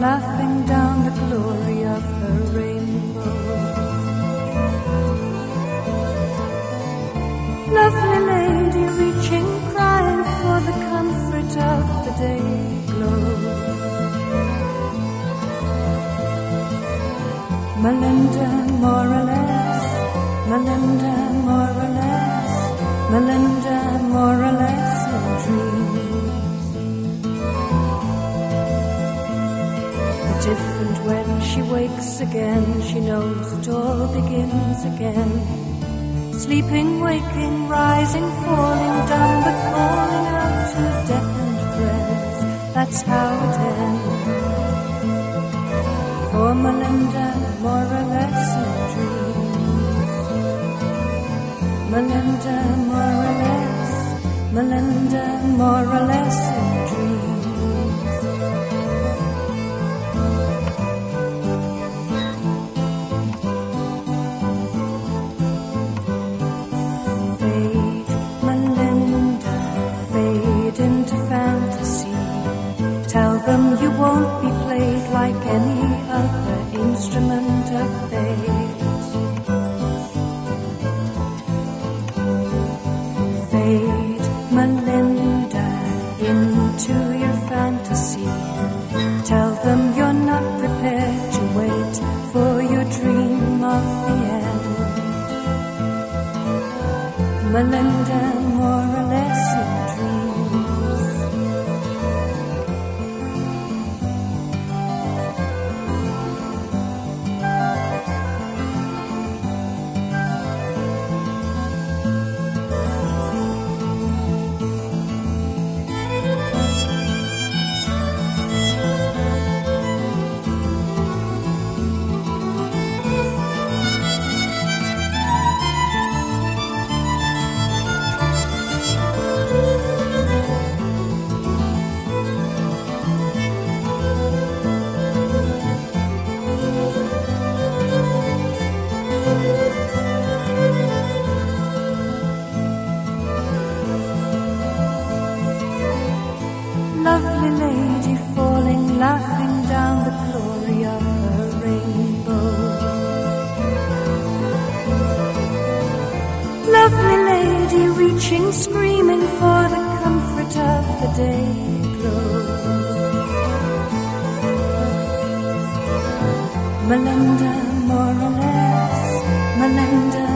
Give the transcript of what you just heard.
laughing down the glory of her rainbow. Lovely lady reaching, crying for the comfort of the day glow. Melinda, more or less, Melinda, more or less, Melinda, more or less in dreams. Different when she wakes again, she knows it all begins again. Sleeping, waking, rising, falling, dumb, but calling out to deafened friends. That's how it ends. For Melinda, more or less in dreams. Melinda, more or less, Melinda, more or less Fade, Melinda, into your fantasy. Tell them you're not prepared to wait for your dream of the end. Melinda, screaming for the comfort of the day glow. Melinda, more or less, Melinda,